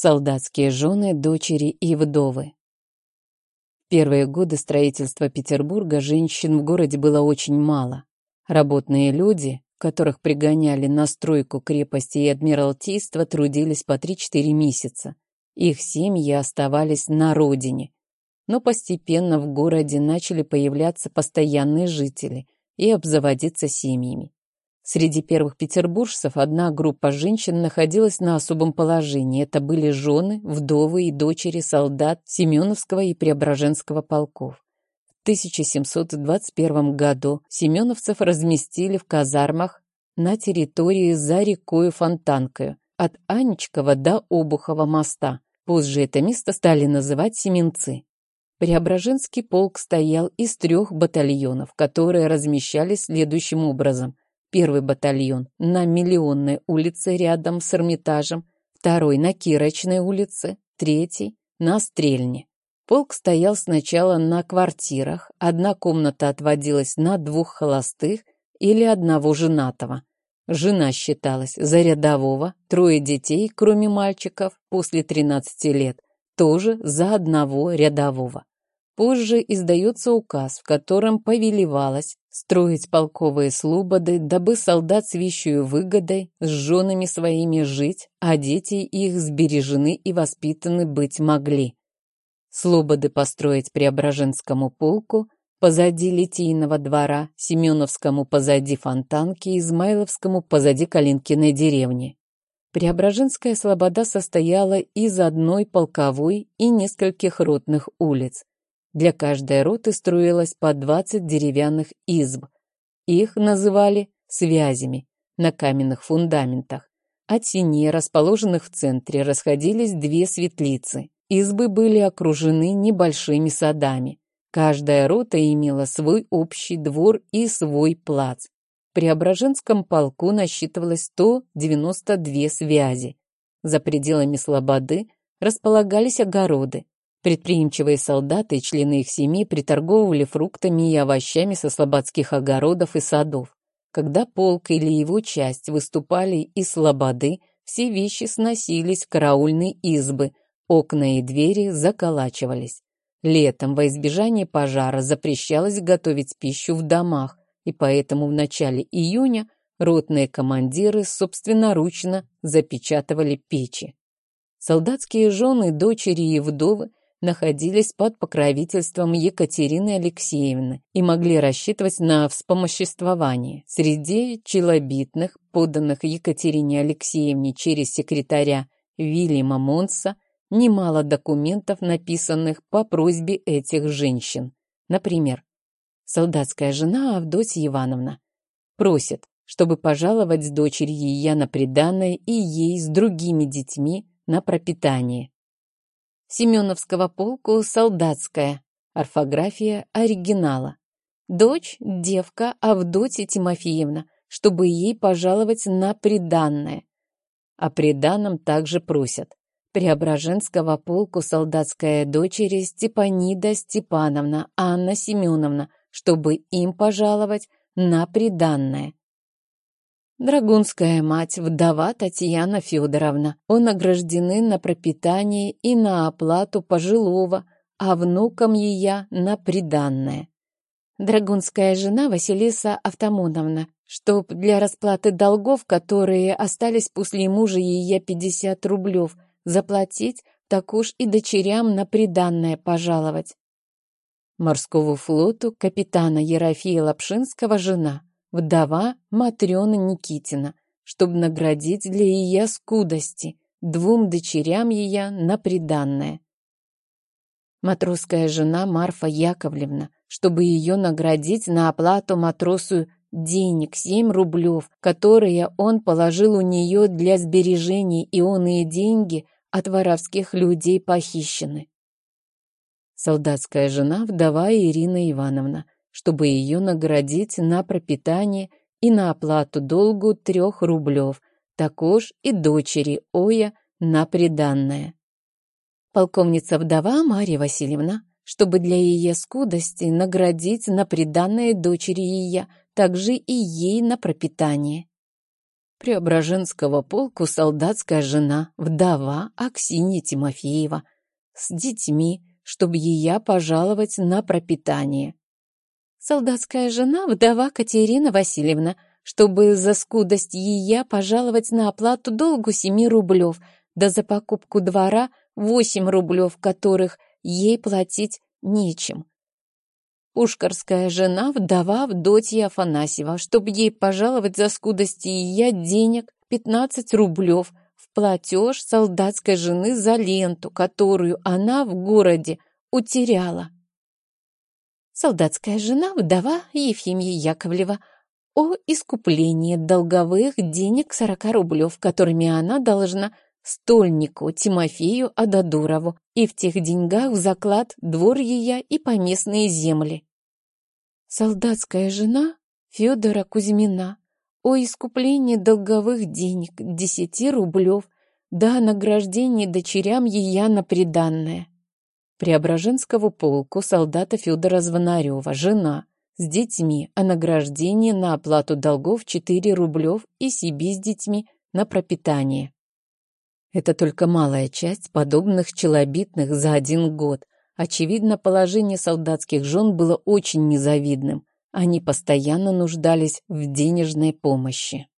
солдатские жены, дочери и вдовы. В первые годы строительства Петербурга женщин в городе было очень мало. Работные люди, которых пригоняли на стройку крепости и адмиралтейства, трудились по 3-4 месяца. Их семьи оставались на родине. Но постепенно в городе начали появляться постоянные жители и обзаводиться семьями. Среди первых петербуржцев одна группа женщин находилась на особом положении. Это были жены, вдовы и дочери солдат Семеновского и Преображенского полков. В 1721 году семеновцев разместили в казармах на территории за рекой Фонтанкою, от Анечкова до Обухова моста. Позже это место стали называть Семенцы. Преображенский полк стоял из трех батальонов, которые размещались следующим образом. Первый батальон на Миллионной улице рядом с Эрмитажем, второй на Кирочной улице, третий на Стрельне. Полк стоял сначала на квартирах, одна комната отводилась на двух холостых или одного женатого. Жена считалась за рядового, трое детей, кроме мальчиков, после 13 лет, тоже за одного рядового. Позже издается указ, в котором повелевалось строить полковые слободы, дабы солдат с вещью выгодой, с женами своими жить, а дети их сбережены и воспитаны быть могли. Слободы построить Преображенскому полку, позади Литийного двора, Семеновскому позади Фонтанки, Измайловскому позади Калинкиной деревни. Преображенская слобода состояла из одной полковой и нескольких ротных улиц. Для каждой роты строилось по 20 деревянных изб. Их называли связями на каменных фундаментах. От синей, расположенных в центре, расходились две светлицы. Избы были окружены небольшими садами. Каждая рота имела свой общий двор и свой плац. В Преображенском полку насчитывалось 192 связи. За пределами слободы располагались огороды. Предприимчивые солдаты и члены их семьи приторговывали фруктами и овощами со слободских огородов и садов. Когда полк или его часть выступали из слободы, все вещи сносились в караульные избы, окна и двери заколачивались. Летом во избежание пожара запрещалось готовить пищу в домах, и поэтому в начале июня ротные командиры собственноручно запечатывали печи. Солдатские жены, дочери и вдовы находились под покровительством Екатерины Алексеевны и могли рассчитывать на вспомоществование. Среди челобитных, поданных Екатерине Алексеевне через секретаря Вильяма Монса, немало документов, написанных по просьбе этих женщин. Например, солдатская жена Авдотья Ивановна просит, чтобы пожаловать с дочерью ее на приданное и ей с другими детьми на пропитание. Семеновского полку солдатская. Орфография оригинала. Дочь, девка Авдотья Тимофеевна, чтобы ей пожаловать на приданное. О приданном также просят. Преображенского полку солдатская дочери Степанида Степановна, Анна Семеновна, чтобы им пожаловать на приданное. Драгунская мать, вдова Татьяна Федоровна. Он награждены на пропитание и на оплату пожилого, а внукам ее на приданное. Драгунская жена Василиса Автомоновна, чтоб для расплаты долгов, которые остались после мужа ее 50 рублев, заплатить, так уж и дочерям на приданное пожаловать. Морскому флоту капитана Ерофея Лапшинского жена – вдова Матрена Никитина, чтобы наградить для ее скудости двум дочерям ее на приданное. Матросская жена Марфа Яковлевна, чтобы ее наградить на оплату матросу денег семь рублев, которые он положил у нее для сбережений, и он и деньги от воровских людей похищены. Солдатская жена, вдова Ирина Ивановна, чтобы ее наградить на пропитание и на оплату долгу трех рублев, також и дочери Оя на приданное. Полковница-вдова Марья Васильевна, чтобы для ее скудости наградить на приданное дочери ее, также и ей на пропитание. Преображенского полку солдатская жена, вдова Аксинья Тимофеева, с детьми, чтобы ее пожаловать на пропитание. Солдатская жена, вдова Катерина Васильевна, чтобы за скудость ее пожаловать на оплату долгу семи рублев, да за покупку двора восемь рублев, которых ей платить нечем. Пушкарская жена, вдова Авдотья Афанасьева, чтобы ей пожаловать за скудости ее денег пятнадцать рублев в платеж солдатской жены за ленту, которую она в городе утеряла солдатская жена, вдова Ефимия Яковлева, о искуплении долговых денег сорока рублев, которыми она должна стольнику Тимофею Ададурову, и в тех деньгах в заклад двор ее и поместные земли. Солдатская жена Федора Кузьмина о искуплении долговых денег десяти рублев, да награждении дочерям ее на приданное. Преображенского полку солдата Федора Звонарева, жена, с детьми, о награждении на оплату долгов 4 рублев и себе с детьми на пропитание. Это только малая часть подобных челобитных за один год. Очевидно, положение солдатских жен было очень незавидным. Они постоянно нуждались в денежной помощи.